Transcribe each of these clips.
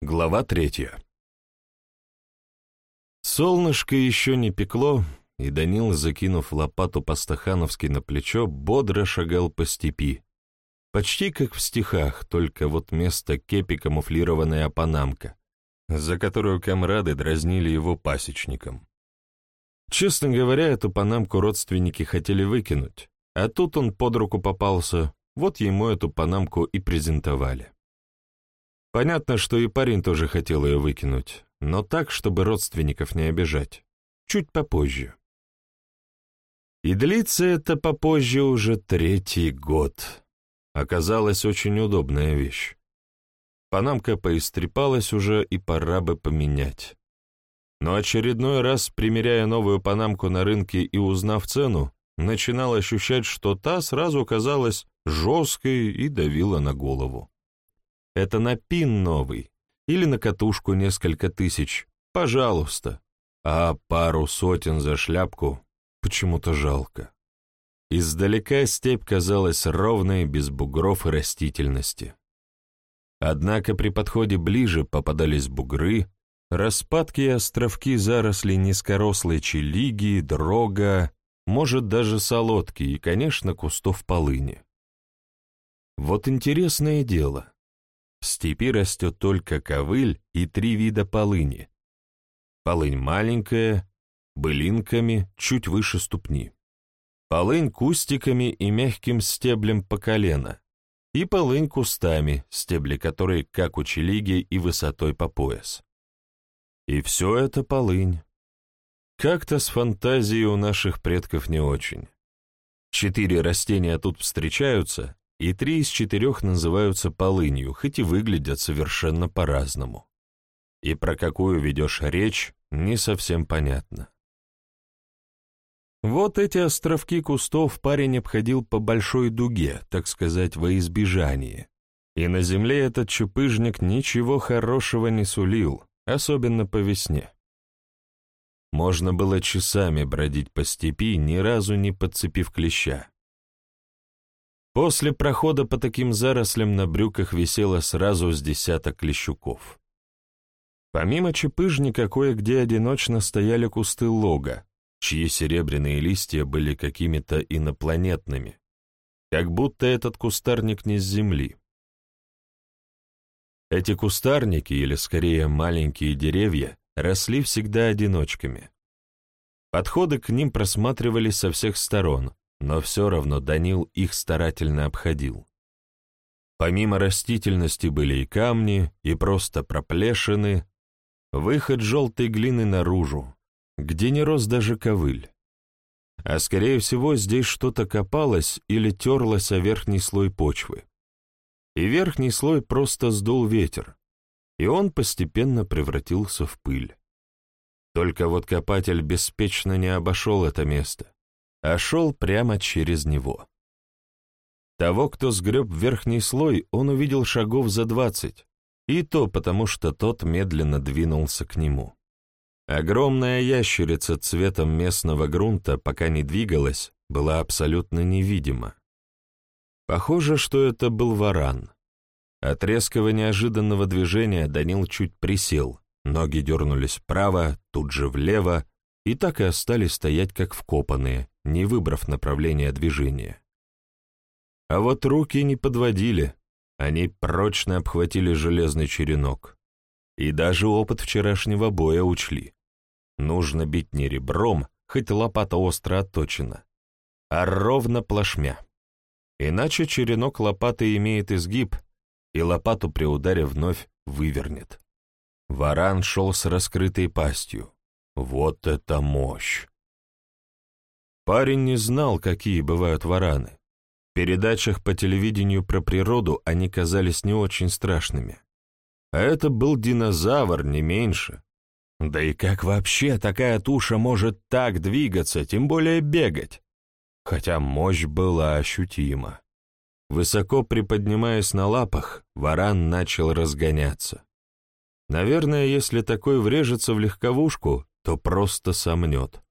Глава третья. Солнышко еще не пекло, и Данил, закинув лопату по-стахановски на плечо, бодро шагал по степи. Почти как в стихах, только вот вместо кепи камуфлированная панамка, за которую комрады дразнили его пасечником. Честно говоря, эту панамку родственники хотели выкинуть, а тут он под руку попался, вот ему эту панамку и презентовали. Понятно, что и парень тоже хотел ее выкинуть, но так, чтобы родственников не обижать. Чуть попозже. И длится это попозже уже третий год. Оказалась очень удобная вещь. Панамка поистрепалась уже, и пора бы поменять. Но очередной раз, примеряя новую панамку на рынке и узнав цену, начинал ощущать, что та сразу казалась жесткой и давила на голову. Это на пин новый или на катушку несколько тысяч, пожалуйста, а пару сотен за шляпку почему-то жалко. Издалека степь казалась ровной, без бугров и растительности. Однако при подходе ближе попадались бугры, распадки и островки зарослей низкорослой челиги, дрога, может, даже солодки и, конечно, кустов полыни. Вот интересное дело. В степи растет только ковыль и три вида полыни. Полынь маленькая, былинками чуть выше ступни. Полынь кустиками и мягким стеблем по колено. И полынь кустами, стебли которой, как у челиги, и высотой по пояс. И все это полынь. Как-то с фантазией у наших предков не очень. Четыре растения тут встречаются, и три из четырех называются полынью, хоть и выглядят совершенно по-разному. И про какую ведешь речь, не совсем понятно. Вот эти островки кустов парень обходил по большой дуге, так сказать, во избежание. И на земле этот чупыжник ничего хорошего не сулил, особенно по весне. Можно было часами бродить по степи, ни разу не подцепив клеща. После прохода по таким зарослям на брюках висело сразу с десяток лещуков. Помимо чепыжника, кое-где одиночно стояли кусты лога, чьи серебряные листья были какими-то инопланетными, как будто этот кустарник не с земли. Эти кустарники, или скорее маленькие деревья, росли всегда одиночками. Подходы к ним просматривались со всех сторон, но все равно Данил их старательно обходил. Помимо растительности были и камни, и просто проплешины, выход желтой глины наружу, где не рос даже ковыль. А скорее всего здесь что-то копалось или терлось о верхний слой почвы. И верхний слой просто сдул ветер, и он постепенно превратился в пыль. Только вот копатель беспечно не обошел это место а шел прямо через него. Того, кто сгреб верхний слой, он увидел шагов за двадцать, и то потому, что тот медленно двинулся к нему. Огромная ящерица цветом местного грунта, пока не двигалась, была абсолютно невидима. Похоже, что это был варан. От резкого неожиданного движения Данил чуть присел, ноги дернулись вправо, тут же влево, и так и остались стоять как вкопанные, не выбрав направления движения. А вот руки не подводили, они прочно обхватили железный черенок. И даже опыт вчерашнего боя учли. Нужно бить не ребром, хоть лопата остро отточена, а ровно плашмя. Иначе черенок лопаты имеет изгиб, и лопату при ударе вновь вывернет. Варан шел с раскрытой пастью. Вот это мощь! Парень не знал, какие бывают вараны. В передачах по телевидению про природу они казались не очень страшными. А это был динозавр, не меньше. Да и как вообще такая туша может так двигаться, тем более бегать? Хотя мощь была ощутима. Высоко приподнимаясь на лапах, варан начал разгоняться. Наверное, если такой врежется в легковушку, то просто сомнет.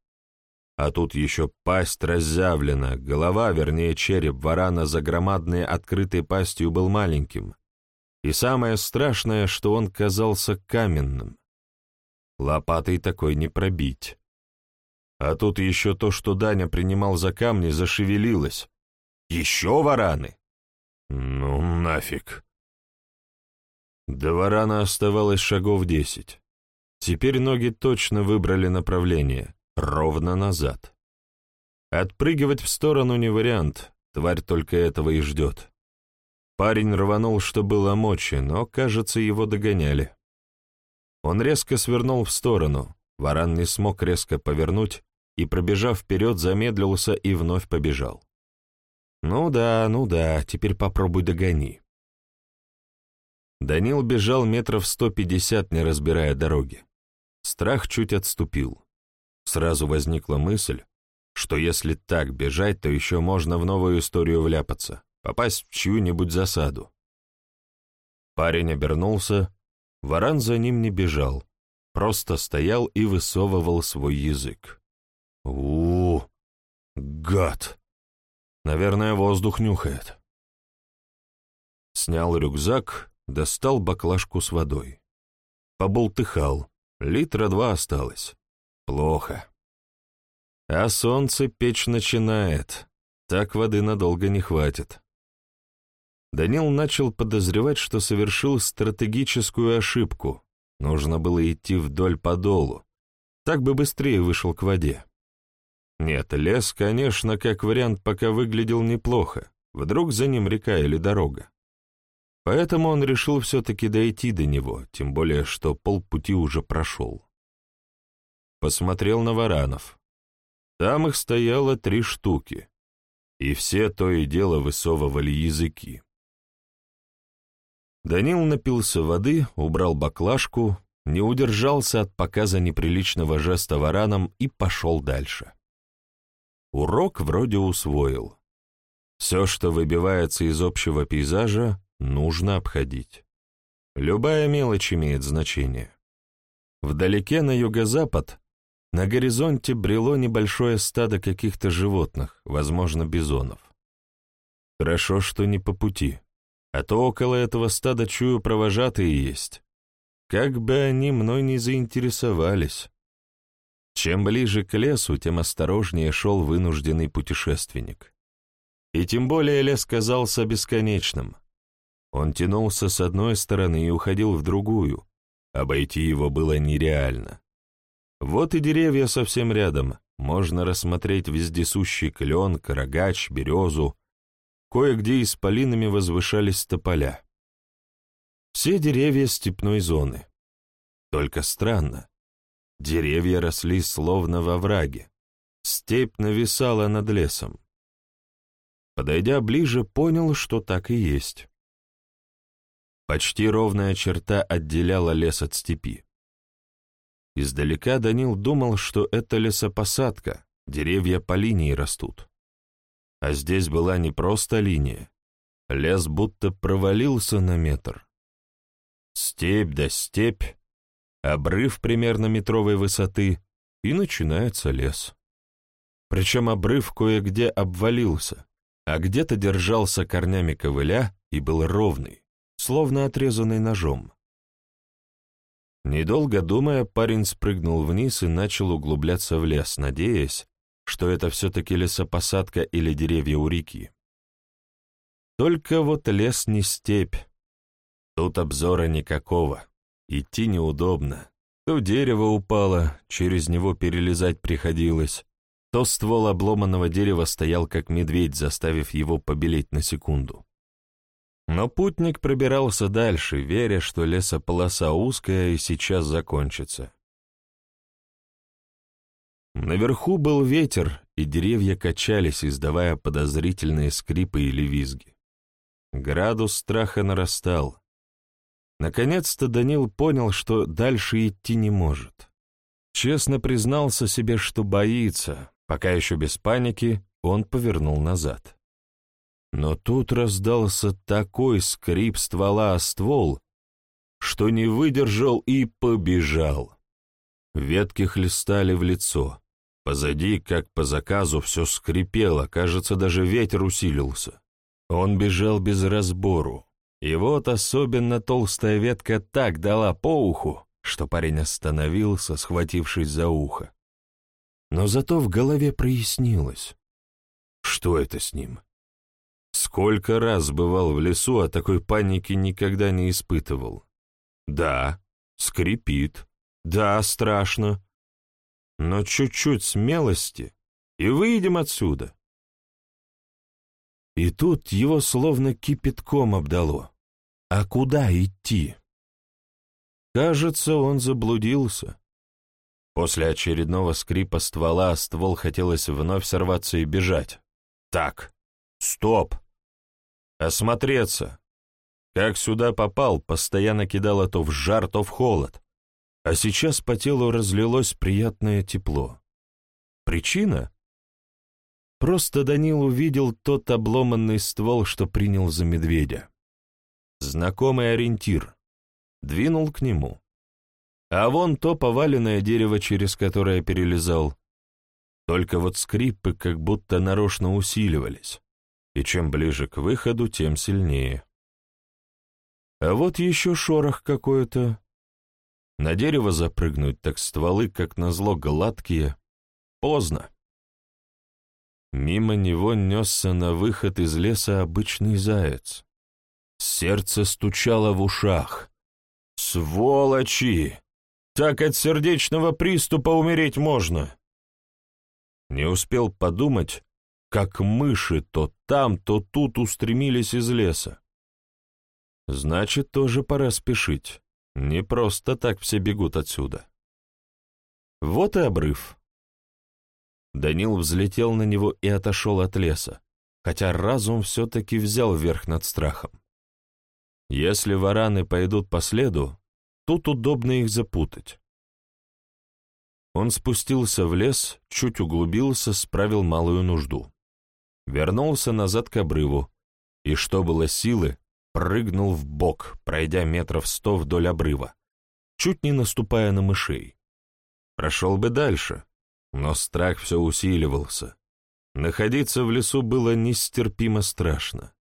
А тут еще пасть разъявлена, голова, вернее череп варана за громадной открытой пастью был маленьким. И самое страшное, что он казался каменным. Лопатой такой не пробить. А тут еще то, что Даня принимал за камни, зашевелилось. Еще вараны? Ну, нафиг. До варана оставалось шагов десять. Теперь ноги точно выбрали направление, ровно назад. Отпрыгивать в сторону не вариант, тварь только этого и ждет. Парень рванул, что было мочи, но, кажется, его догоняли. Он резко свернул в сторону, варан не смог резко повернуть и, пробежав вперед, замедлился и вновь побежал. «Ну да, ну да, теперь попробуй догони». Данил бежал метров сто пятьдесят, не разбирая дороги. Страх чуть отступил. Сразу возникла мысль, что если так бежать, то еще можно в новую историю вляпаться, попасть в чью-нибудь засаду. Парень обернулся, варан за ним не бежал, просто стоял и высовывал свой язык. у, гад! Наверное, воздух нюхает. Снял рюкзак, достал баклажку с водой. Поболтыхал, литра два осталось. Плохо. А солнце печь начинает, так воды надолго не хватит. Данил начал подозревать, что совершил стратегическую ошибку. Нужно было идти вдоль по долу. Так бы быстрее вышел к воде. Нет, лес, конечно, как вариант пока выглядел неплохо. Вдруг за ним река или дорога. Поэтому он решил все-таки дойти до него, тем более, что полпути уже прошел. Посмотрел на варанов. Там их стояло три штуки, и все то и дело высовывали языки. Данил напился воды, убрал баклажку, не удержался от показа неприличного жеста вараном и пошел дальше. Урок вроде усвоил. Все, что выбивается из общего пейзажа, нужно обходить. Любая мелочь имеет значение. Вдалеке на юго-запад на горизонте брело небольшое стадо каких-то животных, возможно, бизонов. Хорошо, что не по пути, а то около этого стада, чую, провожатые есть. Как бы они мной не заинтересовались. Чем ближе к лесу, тем осторожнее шел вынужденный путешественник. И тем более лес казался бесконечным. Он тянулся с одной стороны и уходил в другую. Обойти его было нереально. Вот и деревья совсем рядом. Можно рассмотреть вездесущий клен, карагач, березу. Кое-где исполинами возвышались тополя. Все деревья степной зоны. Только странно. Деревья росли словно во враге. Степь нависала над лесом. Подойдя ближе, понял, что так и есть. Почти ровная черта отделяла лес от степи. Издалека Данил думал, что это лесопосадка, деревья по линии растут. А здесь была не просто линия. Лес будто провалился на метр. Степь да степь, обрыв примерно метровой высоты, и начинается лес. Причем обрыв кое-где обвалился, а где-то держался корнями ковыля и был ровный, словно отрезанный ножом. Недолго думая, парень спрыгнул вниз и начал углубляться в лес, надеясь, что это все-таки лесопосадка или деревья у реки. Только вот лес не степь. Тут обзора никакого. Идти неудобно. То дерево упало, через него перелезать приходилось, то ствол обломанного дерева стоял как медведь, заставив его побелеть на секунду. Но путник пробирался дальше, веря, что лесополоса узкая и сейчас закончится. Наверху был ветер, и деревья качались, издавая подозрительные скрипы или визги. Градус страха нарастал. Наконец-то Данил понял, что дальше идти не может. Честно признался себе, что боится. Пока еще без паники, он повернул назад. Но тут раздался такой скрип ствола о ствол, что не выдержал и побежал. Ветки хлестали в лицо. Позади, как по заказу, все скрипело, кажется, даже ветер усилился. Он бежал без разбору, И вот особенно толстая ветка так дала по уху, что парень остановился, схватившись за ухо. Но зато в голове прояснилось. Что это с ним? Сколько раз бывал в лесу, а такой паники никогда не испытывал. Да, скрипит, да, страшно. Но чуть-чуть смелости, и выйдем отсюда. И тут его словно кипятком обдало. А куда идти? Кажется, он заблудился. После очередного скрипа ствола ствол хотелось вновь сорваться и бежать. Так, стоп! Осмотреться. Как сюда попал, постоянно кидало то в жар, то в холод. А сейчас по телу разлилось приятное тепло. Причина? Просто Данил увидел тот обломанный ствол, что принял за медведя. Знакомый ориентир. Двинул к нему. А вон то поваленное дерево, через которое перелезал. Только вот скрипы как будто нарочно усиливались, и чем ближе к выходу, тем сильнее. А вот еще шорох какой-то. На дерево запрыгнуть, так стволы, как назло, гладкие. Поздно. Мимо него несся на выход из леса обычный заяц. Сердце стучало в ушах. «Сволочи! Так от сердечного приступа умереть можно!» Не успел подумать, как мыши то там, то тут устремились из леса. Значит, тоже пора спешить. Не просто так все бегут отсюда. Вот и обрыв. Данил взлетел на него и отошел от леса, хотя разум все-таки взял верх над страхом. Если вараны пойдут по следу, тут удобно их запутать. Он спустился в лес, чуть углубился, справил малую нужду. Вернулся назад к обрыву, и, что было силы, прыгнул в бок, пройдя метров сто вдоль обрыва, чуть не наступая на мышей. Прошел бы дальше, но страх все усиливался. Находиться в лесу было нестерпимо страшно.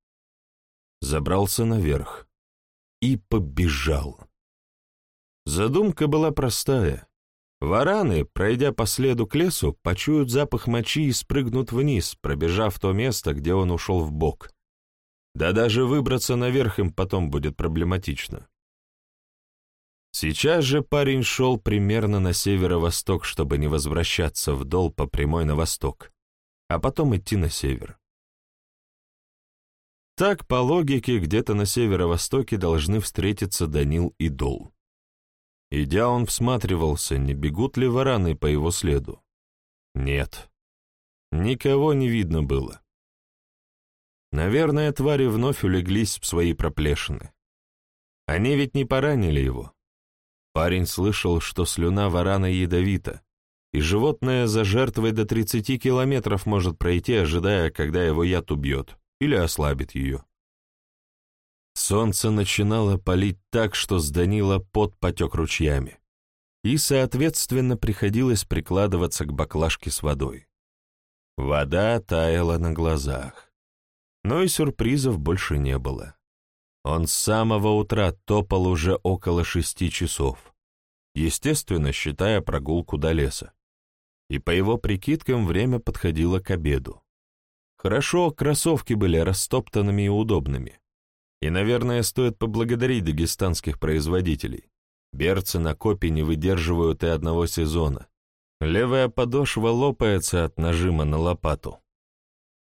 Забрался наверх и побежал. Задумка была простая. Вараны, пройдя по следу к лесу, почуют запах мочи и спрыгнут вниз, пробежав то место, где он ушел в бок. Да даже выбраться наверх им потом будет проблематично. Сейчас же парень шел примерно на северо-восток, чтобы не возвращаться вдол по прямой на восток, а потом идти на север. Так, по логике, где-то на северо-востоке должны встретиться Данил и Дол. Идя, он всматривался, не бегут ли вараны по его следу. Нет, никого не видно было. Наверное, твари вновь улеглись в свои проплешины. Они ведь не поранили его. Парень слышал, что слюна варана ядовита, и животное за жертвой до 30 километров может пройти, ожидая, когда его яд убьет или ослабит ее. Солнце начинало палить так, что с Данила пот потек ручьями, и, соответственно, приходилось прикладываться к баклажке с водой. Вода таяла на глазах, но и сюрпризов больше не было. Он с самого утра топал уже около шести часов, естественно, считая прогулку до леса. И по его прикидкам время подходило к обеду. Хорошо, кроссовки были растоптанными и удобными. И, наверное, стоит поблагодарить дагестанских производителей. Берцы на копе не выдерживают и одного сезона. Левая подошва лопается от нажима на лопату.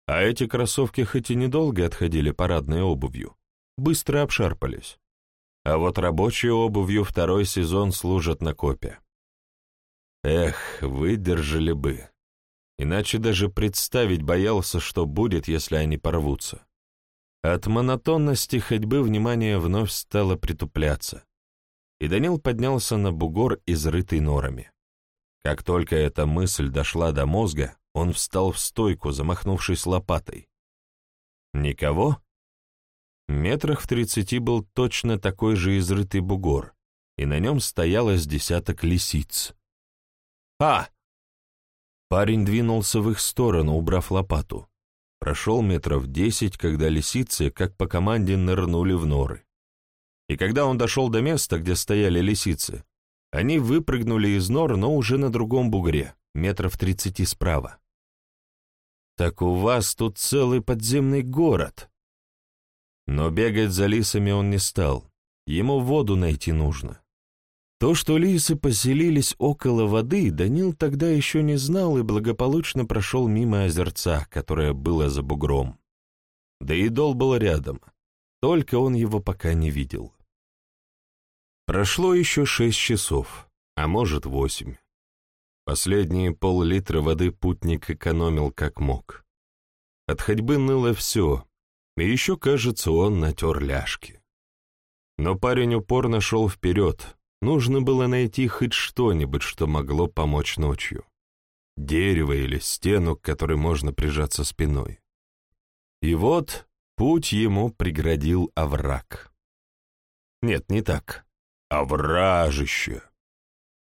А эти кроссовки хоть и недолго отходили парадной обувью, быстро обшарпались. А вот рабочей обувью второй сезон служат на копе. Эх, выдержали бы. Иначе даже представить боялся, что будет, если они порвутся. От монотонности ходьбы внимание вновь стало притупляться, и Данил поднялся на бугор, изрытый норами. Как только эта мысль дошла до мозга, он встал в стойку, замахнувшись лопатой. Никого? Метрах в тридцати был точно такой же изрытый бугор, и на нем стояло с десяток лисиц. «А!» Парень двинулся в их сторону, убрав лопату. Прошел метров десять, когда лисицы, как по команде, нырнули в норы. И когда он дошел до места, где стояли лисицы, они выпрыгнули из нор, но уже на другом бугре, метров тридцати справа. «Так у вас тут целый подземный город!» Но бегать за лисами он не стал, ему воду найти нужно. То, что лисы поселились около воды, Данил тогда еще не знал и благополучно прошел мимо озерца, которое было за бугром. Да и дол был рядом, только он его пока не видел. Прошло еще шесть часов, а может восемь. Последние пол-литра воды путник экономил как мог. От ходьбы ныло все, и еще, кажется, он натер ляжки. Но парень упорно шел вперед, Нужно было найти хоть что-нибудь, что могло помочь ночью. Дерево или стену, к которой можно прижаться спиной. И вот путь ему преградил овраг. Нет, не так. Овражище.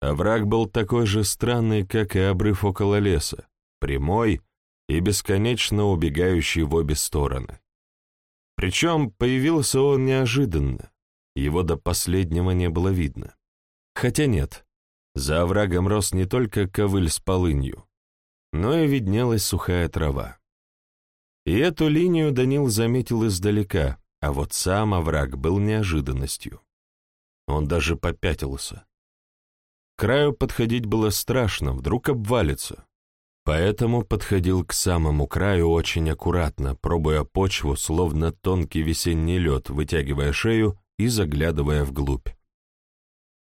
Овраг был такой же странный, как и обрыв около леса, прямой и бесконечно убегающий в обе стороны. Причем появился он неожиданно, его до последнего не было видно. Хотя нет, за оврагом рос не только ковыль с полынью, но и виднелась сухая трава. И эту линию Данил заметил издалека, а вот сам овраг был неожиданностью. Он даже попятился. К краю подходить было страшно, вдруг обвалится. Поэтому подходил к самому краю очень аккуратно, пробуя почву, словно тонкий весенний лед, вытягивая шею и заглядывая вглубь.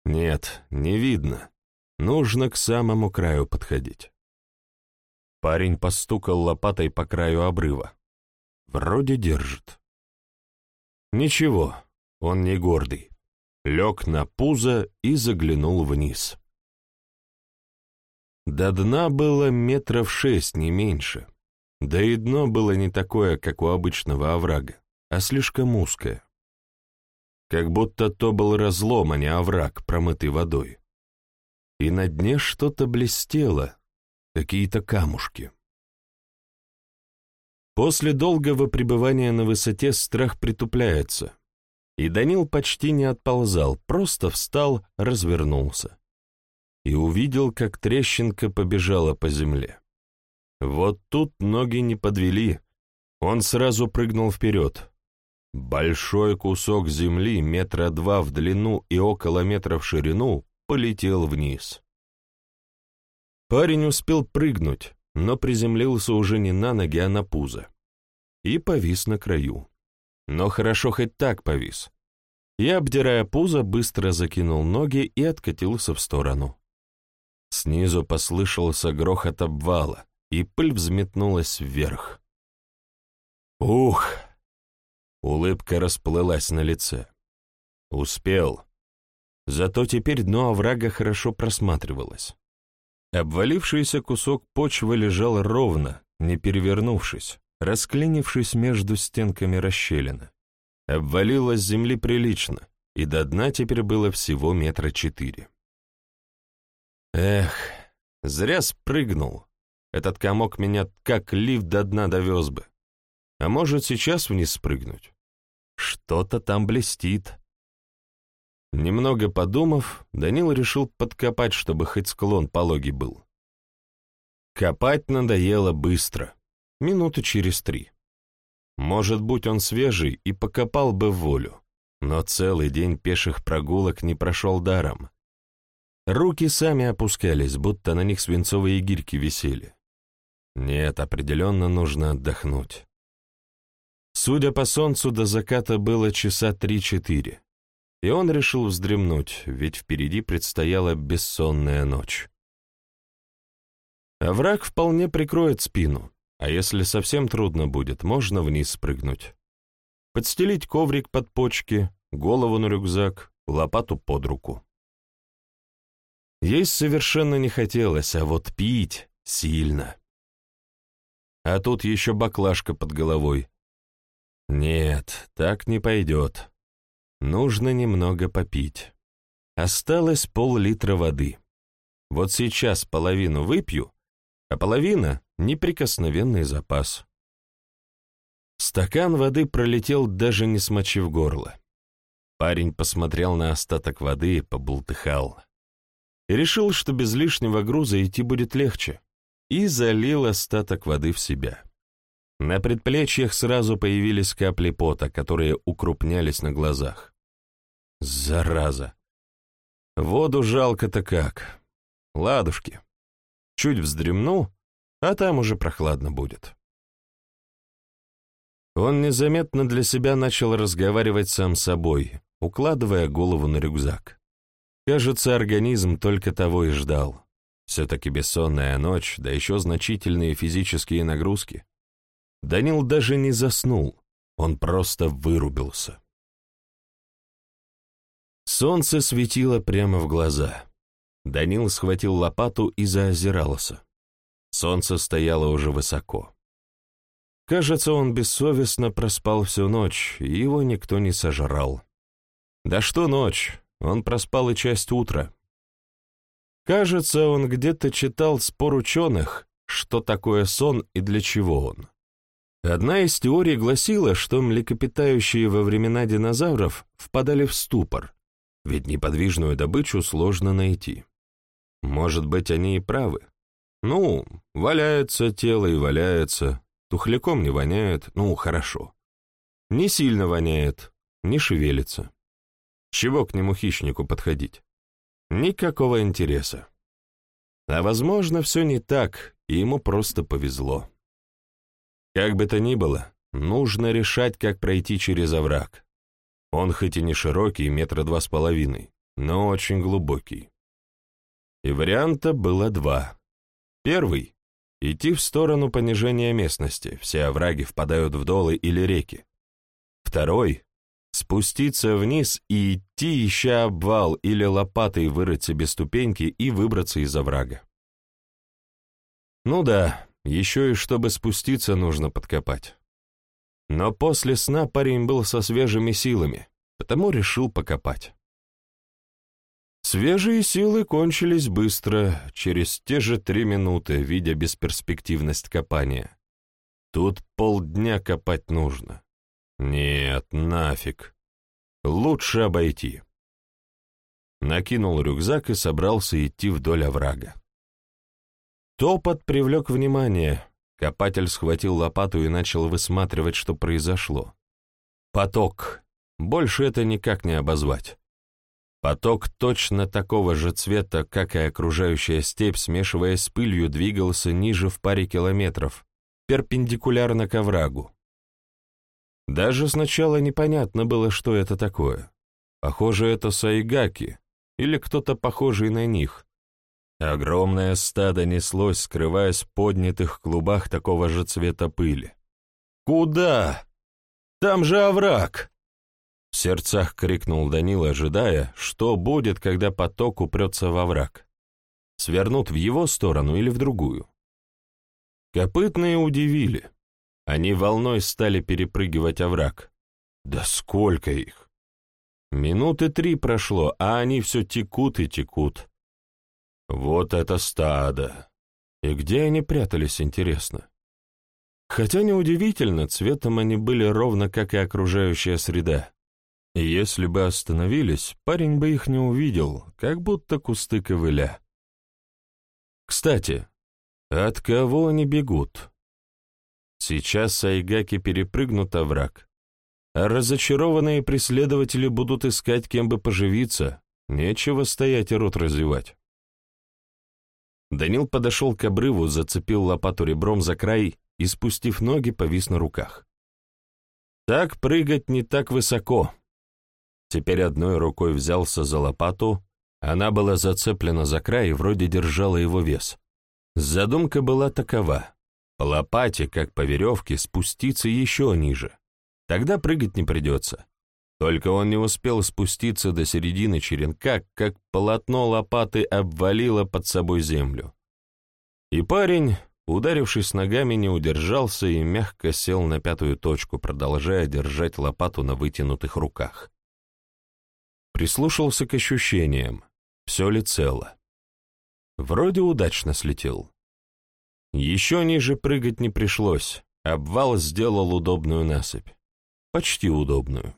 Нет, не видно. Нужно к самому краю подходить. Парень постукал лопатой по краю обрыва. Вроде держит. Ничего, он не гордый. Лег на пузо и заглянул вниз. До дна было метров шесть, не меньше. Да и дно было не такое, как у обычного оврага, а слишком узкое как будто то был разлом, а не овраг, промытый водой. И на дне что-то блестело, какие-то камушки. После долгого пребывания на высоте страх притупляется, и Данил почти не отползал, просто встал, развернулся. И увидел, как трещинка побежала по земле. Вот тут ноги не подвели, он сразу прыгнул вперед, Большой кусок земли, метра два в длину и около метра в ширину, полетел вниз. Парень успел прыгнуть, но приземлился уже не на ноги, а на пузо. И повис на краю. Но хорошо хоть так повис. Я, обдирая пузо, быстро закинул ноги и откатился в сторону. Снизу послышался грохот обвала, и пыль взметнулась вверх. «Ух!» Улыбка расплылась на лице. Успел. Зато теперь дно оврага хорошо просматривалось. Обвалившийся кусок почвы лежал ровно, не перевернувшись, расклинившись между стенками расщелины. Обвалилось земли прилично, и до дна теперь было всего метра четыре. Эх, зря спрыгнул. Этот комок меня как лифт до дна довез бы. А может, сейчас вниз спрыгнуть? Что-то там блестит. Немного подумав, Данил решил подкопать, чтобы хоть склон пологий был. Копать надоело быстро, минуты через три. Может быть, он свежий и покопал бы в волю, но целый день пеших прогулок не прошел даром. Руки сами опускались, будто на них свинцовые гирьки висели. Нет, определенно нужно отдохнуть. Судя по солнцу, до заката было часа три-четыре, и он решил вздремнуть, ведь впереди предстояла бессонная ночь. Овраг вполне прикроет спину, а если совсем трудно будет, можно вниз спрыгнуть. Подстелить коврик под почки, голову на рюкзак, лопату под руку. Есть совершенно не хотелось, а вот пить сильно. А тут еще баклажка под головой, нет, так не пойдет. Нужно немного попить. Осталось пол-литра воды. Вот сейчас половину выпью, а половина — неприкосновенный запас. Стакан воды пролетел, даже не смочив горло. Парень посмотрел на остаток воды и побултыхал. И решил, что без лишнего груза идти будет легче, и залил остаток воды в себя. На предплечьях сразу появились капли пота, которые укрупнялись на глазах. Зараза! Воду жалко-то как. Ладушки. Чуть вздремну, а там уже прохладно будет. Он незаметно для себя начал разговаривать сам с собой, укладывая голову на рюкзак. Кажется, организм только того и ждал. Все-таки бессонная ночь, да еще значительные физические нагрузки. Данил даже не заснул, он просто вырубился. Солнце светило прямо в глаза. Данил схватил лопату и заозирался. Солнце стояло уже высоко. Кажется, он бессовестно проспал всю ночь, и его никто не сожрал. Да что ночь, он проспал и часть утра. Кажется, он где-то читал спор ученых, что такое сон и для чего он. Одна из теорий гласила, что млекопитающие во времена динозавров впадали в ступор, ведь неподвижную добычу сложно найти. Может быть, они и правы. Ну, валяется тело и валяется, тухляком не воняет, ну, хорошо. Не сильно воняет, не шевелится. Чего к нему хищнику подходить? Никакого интереса. А возможно, все не так, и ему просто повезло. Как бы то ни было, нужно решать, как пройти через овраг. Он хоть и не широкий, метра два с половиной, но очень глубокий. И варианта было два. Первый — идти в сторону понижения местности, все овраги впадают в долы или реки. Второй спуститься вниз и идти, ища обвал или лопатой вырыть себе ступеньки и выбраться из оврага. Ну да, еще и чтобы спуститься, нужно подкопать. Но после сна парень был со свежими силами, потому решил покопать. Свежие силы кончились быстро, через те же три минуты, видя бесперспективность копания. Тут полдня копать нужно. Нет, нафиг. Лучше обойти. Накинул рюкзак и собрался идти вдоль оврага. Топот привлек внимание. Копатель схватил лопату и начал высматривать, что произошло. Поток. Больше это никак не обозвать. Поток точно такого же цвета, как и окружающая степь, смешиваясь с пылью, двигался ниже в паре километров, перпендикулярно к оврагу. Даже сначала непонятно было, что это такое. Похоже, это сайгаки или кто-то похожий на них. Огромное стадо неслось, скрываясь в поднятых клубах такого же цвета пыли. «Куда? Там же овраг!» В сердцах крикнул Данил, ожидая, что будет, когда поток упрется во враг. Свернут в его сторону или в другую. Копытные удивили. Они волной стали перепрыгивать овраг. Да сколько их! Минуты три прошло, а они все текут и текут. Вот это стадо! И где они прятались, интересно? Хотя неудивительно, цветом они были ровно как и окружающая среда. И если бы остановились, парень бы их не увидел, как будто кусты ковыля. Кстати, от кого они бегут? Сейчас сайгаки перепрыгнут овраг, а разочарованные преследователи будут искать, кем бы поживиться, нечего стоять и рот развивать. Данил подошел к обрыву, зацепил лопату ребром за край и, спустив ноги, повис на руках. Так прыгать не так высоко. Теперь одной рукой взялся за лопату, она была зацеплена за край и вроде держала его вес. Задумка была такова. По лопате, как по веревке, спуститься еще ниже. Тогда прыгать не придется. Только он не успел спуститься до середины черенка, как полотно лопаты обвалило под собой землю. И парень, ударившись ногами, не удержался и мягко сел на пятую точку, продолжая держать лопату на вытянутых руках. Прислушался к ощущениям, все ли цело. Вроде удачно слетел. Еще ниже прыгать не пришлось. обвал сделал удобную насыпь. Почти удобную.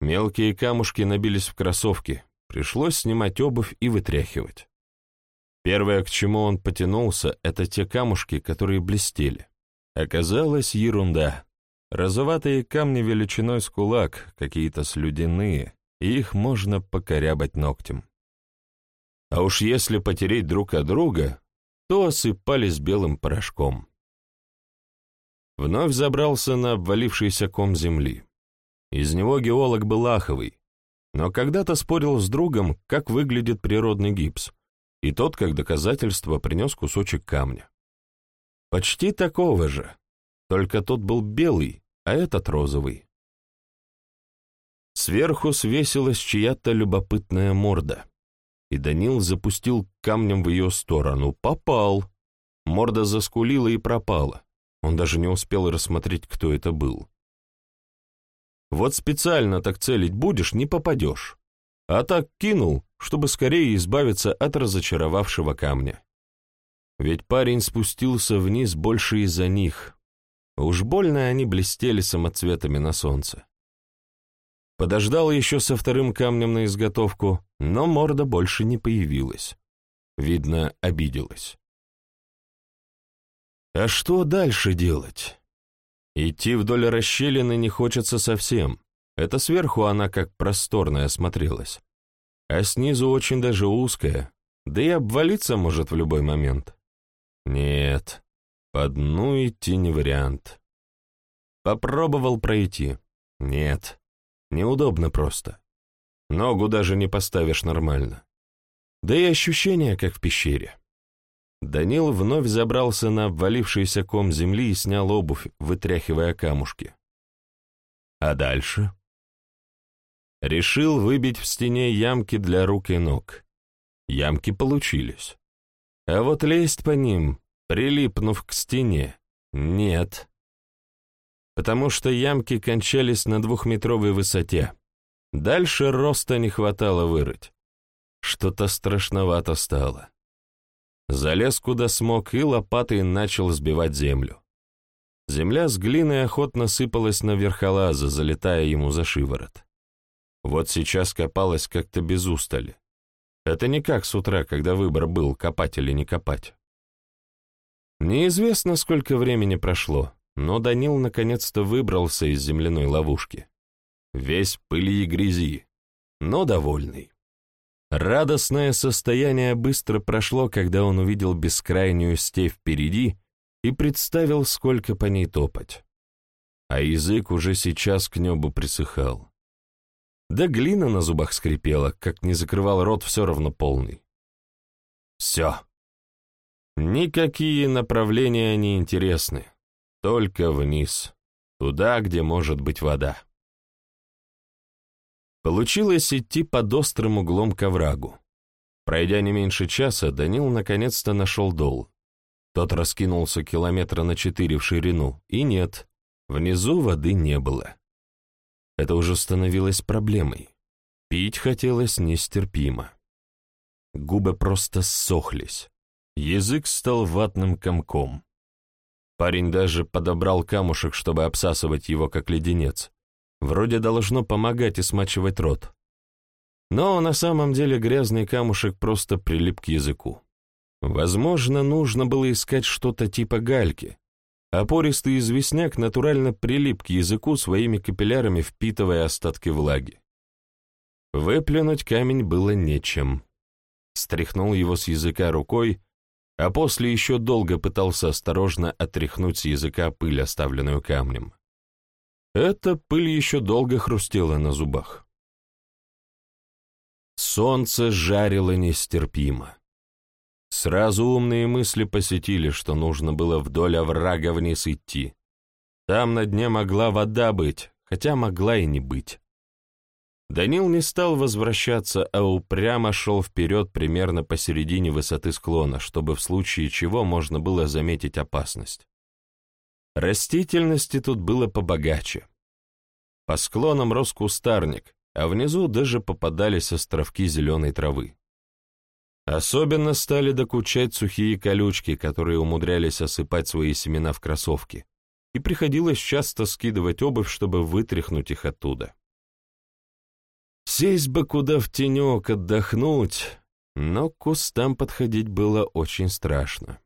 Мелкие камушки набились в кроссовки, пришлось снимать обувь и вытряхивать. Первое, к чему он потянулся, это те камушки, которые блестели. Оказалось, ерунда. Розоватые камни величиной с кулак, какие-то слюдяные, и их можно покорябать ногтем. А уж если потереть друг от друга, то осыпались белым порошком. Вновь забрался на обвалившийся ком земли. Из него геолог был аховый, но когда-то спорил с другом, как выглядит природный гипс, и тот, как доказательство, принес кусочек камня. Почти такого же, только тот был белый, а этот розовый. Сверху свесилась чья-то любопытная морда, и Данил запустил камнем в ее сторону. Попал. Морда заскулила и пропала. Он даже не успел рассмотреть, кто это был. Вот специально так целить будешь, не попадешь. А так кинул, чтобы скорее избавиться от разочаровавшего камня. Ведь парень спустился вниз больше из-за них. Уж больно они блестели самоцветами на солнце. Подождал еще со вторым камнем на изготовку, но морда больше не появилась. Видно, обиделась. А что дальше делать? Идти вдоль расщелины не хочется совсем. Это сверху она как просторная смотрелась. А снизу очень даже узкая, да и обвалиться может в любой момент. Нет, по дну идти не вариант. Попробовал пройти. Нет, неудобно просто. Ногу даже не поставишь нормально. Да и ощущение, как в пещере. Данил вновь забрался на обвалившийся ком земли и снял обувь, вытряхивая камушки. А дальше? Решил выбить в стене ямки для рук и ног. Ямки получились. А вот лезть по ним, прилипнув к стене, нет. Потому что ямки кончались на двухметровой высоте. Дальше роста не хватало вырыть. Что-то страшновато стало. Залез куда смог и лопатой начал сбивать землю. Земля с глиной охотно сыпалась на верхолаза, залетая ему за шиворот. Вот сейчас копалась как-то без устали. Это не как с утра, когда выбор был, копать или не копать. Неизвестно, сколько времени прошло, но Данил наконец-то выбрался из земляной ловушки. Весь пыли и грязи, но довольный. Радостное состояние быстро прошло, когда он увидел бескрайнюю степь впереди и представил, сколько по ней топать. А язык уже сейчас к небу присыхал. Да глина на зубах скрипела, как не закрывал рот все равно полный. Все. Никакие направления не интересны, только вниз, туда, где может быть вода. Получилось идти под острым углом к оврагу. Пройдя не меньше часа, Данил наконец-то нашел дол. Тот раскинулся километра на четыре в ширину, и нет, внизу воды не было. Это уже становилось проблемой. Пить хотелось нестерпимо. Губы просто ссохлись. Язык стал ватным комком. Парень даже подобрал камушек, чтобы обсасывать его, как леденец. Вроде должно помогать и смачивать рот. Но на самом деле грязный камушек просто прилип к языку. Возможно, нужно было искать что-то типа гальки, а пористый известняк натурально прилип к языку своими капиллярами, впитывая остатки влаги. Выплюнуть камень было нечем. Стряхнул его с языка рукой, а после еще долго пытался осторожно отряхнуть с языка пыль, оставленную камнем. Эта пыль еще долго хрустела на зубах. Солнце жарило нестерпимо. Сразу умные мысли посетили, что нужно было вдоль оврага вниз идти. Там на дне могла вода быть, хотя могла и не быть. Данил не стал возвращаться, а упрямо шел вперед примерно посередине высоты склона, чтобы в случае чего можно было заметить опасность. Растительности тут было побогаче. По склонам рос кустарник, а внизу даже попадались островки зеленой травы. Особенно стали докучать сухие колючки, которые умудрялись осыпать свои семена в кроссовки, и приходилось часто скидывать обувь, чтобы вытряхнуть их оттуда. Сесть бы куда в тенек, отдохнуть, но к кустам подходить было очень страшно.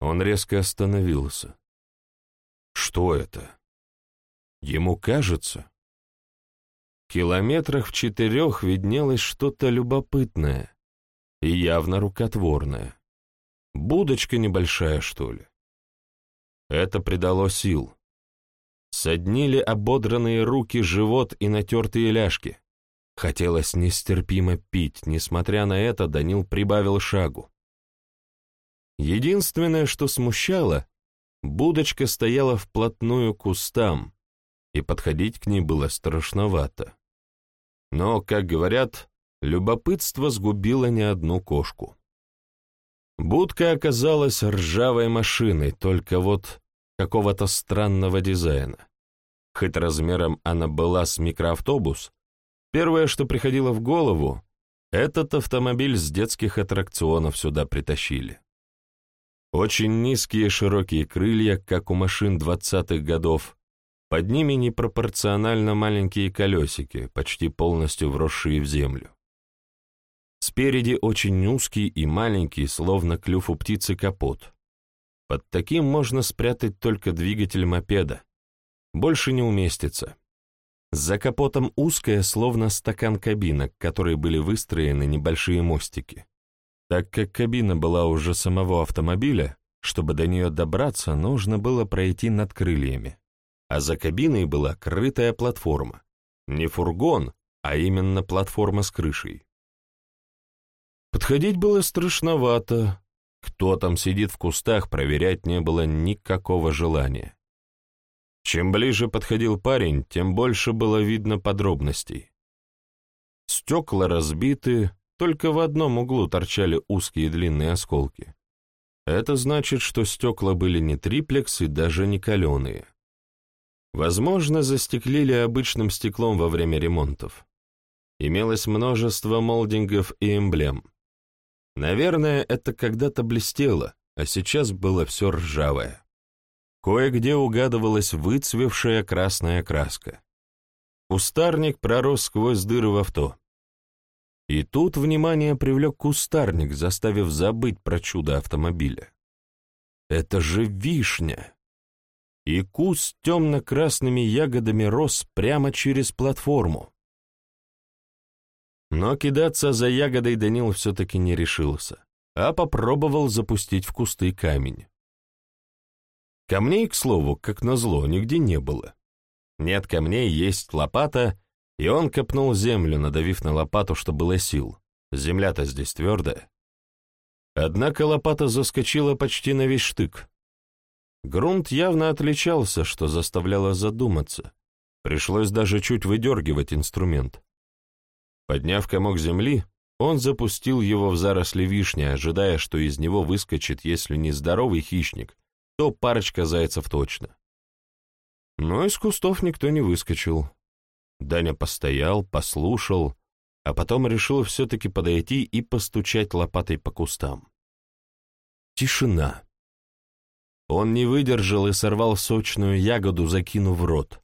Он резко остановился. Что это? Ему кажется. В километрах в четырех виднелось что-то любопытное и явно рукотворное. Будочка небольшая, что ли. Это придало сил. Соднили ободранные руки, живот и натертые ляжки. Хотелось нестерпимо пить, несмотря на это, Данил прибавил шагу. Единственное, что смущало, будочка стояла вплотную к кустам, и подходить к ней было страшновато. Но, как говорят, любопытство сгубило не одну кошку. Будка оказалась ржавой машиной, только вот какого-то странного дизайна. Хоть размером она была с микроавтобус, первое, что приходило в голову, этот автомобиль с детских аттракционов сюда притащили. Очень низкие широкие крылья, как у машин двадцатых годов, под ними непропорционально маленькие колесики, почти полностью вросшие в землю. Спереди очень узкий и маленький, словно клюв у птицы, капот. Под таким можно спрятать только двигатель мопеда. Больше не уместится. За капотом узкая, словно стакан кабина, к которой были выстроены небольшие мостики. Так как кабина была уже самого автомобиля, чтобы до нее добраться, нужно было пройти над крыльями. А за кабиной была крытая платформа. Не фургон, а именно платформа с крышей. Подходить было страшновато. Кто там сидит в кустах, проверять не было никакого желания. Чем ближе подходил парень, тем больше было видно подробностей. Стекла разбиты, только в одном углу торчали узкие длинные осколки. Это значит, что стекла были не триплекс и даже не каленые. Возможно, застеклили обычным стеклом во время ремонтов. Имелось множество молдингов и эмблем. Наверное, это когда-то блестело, а сейчас было все ржавое. Кое-где угадывалась выцвевшая красная краска. Кустарник пророс сквозь дыры в авто. И тут внимание привлек кустарник, заставив забыть про чудо автомобиля. Это же вишня! И куст темно-красными ягодами рос прямо через платформу. Но кидаться за ягодой Данил все-таки не решился, а попробовал запустить в кусты камень. Камней, к слову, как назло, нигде не было. Нет камней, есть лопата — и он копнул землю, надавив на лопату, что было сил. Земля-то здесь твердая. Однако лопата заскочила почти на весь штык. Грунт явно отличался, что заставляло задуматься. Пришлось даже чуть выдергивать инструмент. Подняв комок земли, он запустил его в заросли вишни, ожидая, что из него выскочит, если не здоровый хищник, то парочка зайцев точно. Но из кустов никто не выскочил. Даня постоял, послушал, а потом решил все-таки подойти и постучать лопатой по кустам. Тишина. Он не выдержал и сорвал сочную ягоду, закинув в рот.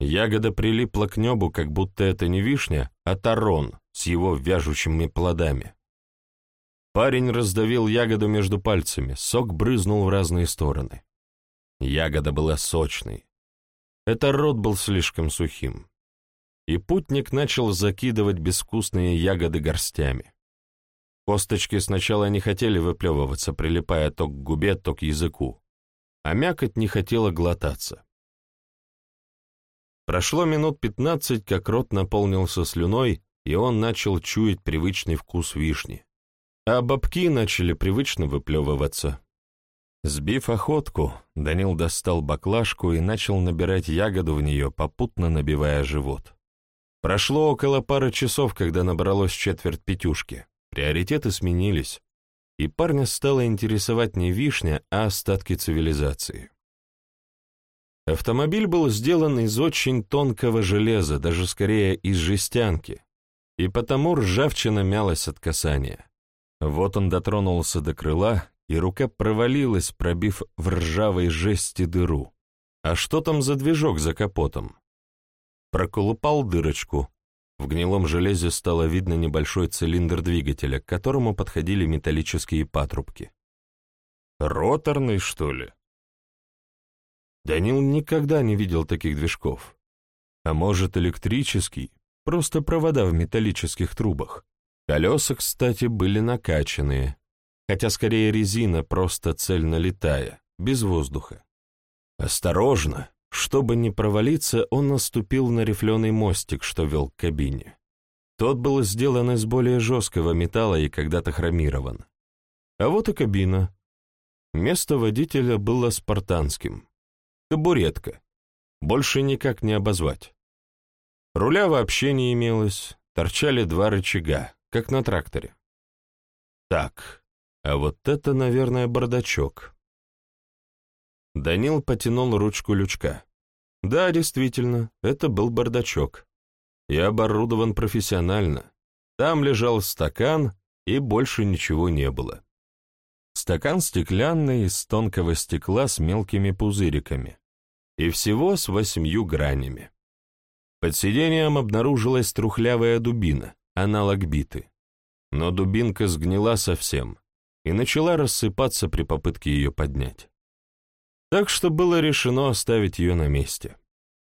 Ягода прилипла к небу, как будто это не вишня, а тарон с его вяжущими плодами. Парень раздавил ягоду между пальцами, сок брызнул в разные стороны. Ягода была сочной. Это рот был слишком сухим и путник начал закидывать безвкусные ягоды горстями. Косточки сначала не хотели выплевываться, прилипая то к губе, то к языку, а мякоть не хотела глотаться. Прошло минут пятнадцать, как рот наполнился слюной, и он начал чуять привычный вкус вишни. А бобки начали привычно выплевываться. Сбив охотку, Данил достал баклажку и начал набирать ягоду в нее, попутно набивая живот. Прошло около пары часов, когда набралось четверть пятюшки. Приоритеты сменились, и парня стало интересовать не вишня, а остатки цивилизации. Автомобиль был сделан из очень тонкого железа, даже скорее из жестянки, и потому ржавчина мялась от касания. Вот он дотронулся до крыла, и рука провалилась, пробив в ржавой жести дыру. А что там за движок за капотом? Проколупал дырочку. В гнилом железе стало видно небольшой цилиндр двигателя, к которому подходили металлические патрубки. Роторный, что ли? Данил никогда не видел таких движков. А может, электрический, просто провода в металлических трубах. Колеса, кстати, были накачанные, хотя скорее резина, просто цельно летая, без воздуха. Осторожно, чтобы не провалиться, он наступил на рифленый мостик, что вел к кабине. Тот был сделан из более жесткого металла и когда-то хромирован. А вот и кабина. Место водителя было спартанским. Табуретка. Больше никак не обозвать. Руля вообще не имелось, торчали два рычага, как на тракторе. Так, а вот это, наверное, бардачок. Данил потянул ручку лючка. Да, действительно, это был бардачок. И оборудован профессионально. Там лежал стакан, и больше ничего не было. Стакан стеклянный, из тонкого стекла с мелкими пузыриками. И всего с восемью гранями. Под сиденьем обнаружилась трухлявая дубина, аналог биты. Но дубинка сгнила совсем и начала рассыпаться при попытке ее поднять. Так что было решено оставить ее на месте.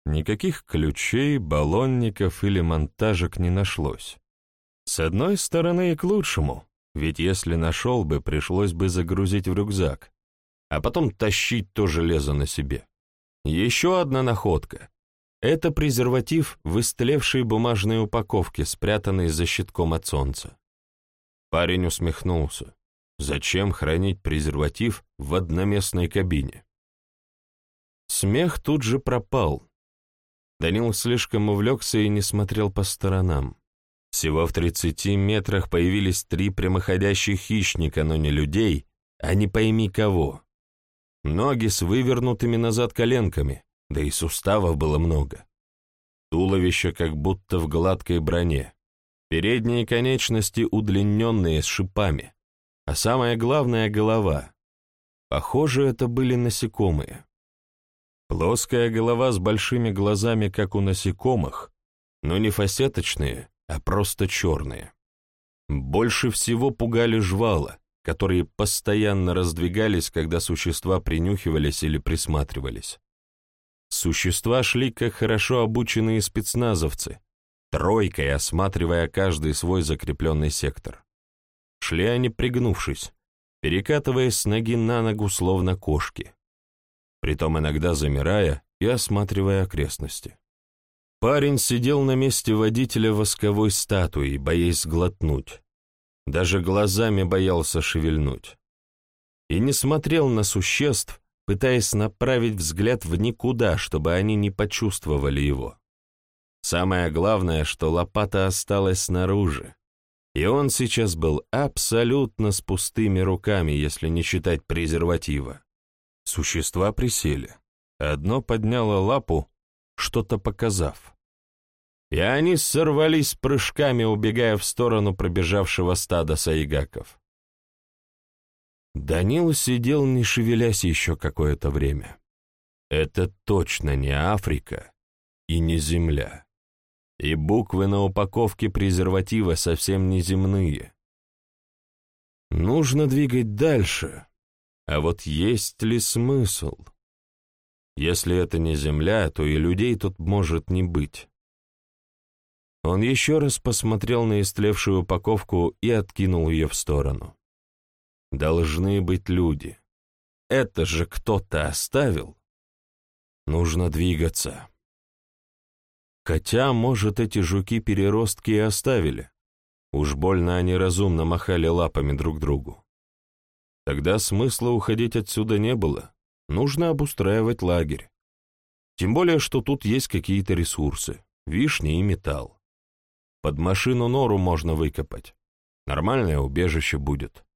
Никаких ключей, баллонников или монтажек не нашлось. С одной стороны и к лучшему, ведь если нашел бы, пришлось бы загрузить в рюкзак, а потом тащить то железо на себе. Еще одна находка. Это презерватив в истлевшей бумажной упаковке, спрятанный за щитком от солнца. Парень усмехнулся. Зачем хранить презерватив в одноместной кабине? Смех тут же пропал. Данил слишком увлекся и не смотрел по сторонам. Всего в тридцати метрах появились три прямоходящих хищника, но не людей, а не пойми кого. Ноги с вывернутыми назад коленками, да и суставов было много. Туловище как будто в гладкой броне. Передние конечности удлиненные с шипами. А самое главное — голова. Похоже, это были насекомые. Плоская голова с большими глазами, как у насекомых, но не фасеточные, а просто черные. Больше всего пугали жвала, которые постоянно раздвигались, когда существа принюхивались или присматривались. Существа шли, как хорошо обученные спецназовцы, тройкой осматривая каждый свой закрепленный сектор. Шли они пригнувшись, перекатываясь с ноги на ногу, словно кошки притом иногда замирая и осматривая окрестности. Парень сидел на месте водителя восковой статуи, боясь глотнуть. Даже глазами боялся шевельнуть. И не смотрел на существ, пытаясь направить взгляд в никуда, чтобы они не почувствовали его. Самое главное, что лопата осталась снаружи, и он сейчас был абсолютно с пустыми руками, если не считать презерватива. Существа присели. Одно подняло лапу, что-то показав. И они сорвались прыжками, убегая в сторону пробежавшего стада саигаков. Данил сидел, не шевелясь еще какое-то время. Это точно не Африка и не Земля. И буквы на упаковке презерватива совсем не земные. Нужно двигать дальше, а вот есть ли смысл? Если это не Земля, то и людей тут может не быть. Он еще раз посмотрел на истлевшую упаковку и откинул ее в сторону. Должны быть люди. Это же кто-то оставил. Нужно двигаться. Хотя, может, эти жуки-переростки и оставили. Уж больно они разумно махали лапами друг другу. Тогда смысла уходить отсюда не было. Нужно обустраивать лагерь. Тем более, что тут есть какие-то ресурсы, вишни и металл. Под машину нору можно выкопать. Нормальное убежище будет.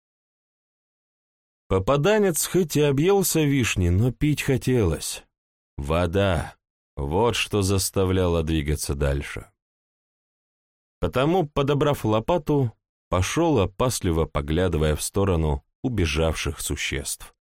Попаданец хоть и объелся вишни, но пить хотелось. Вода. Вот что заставляло двигаться дальше. Потому, подобрав лопату, пошел, опасливо поглядывая в сторону, убежавших существ.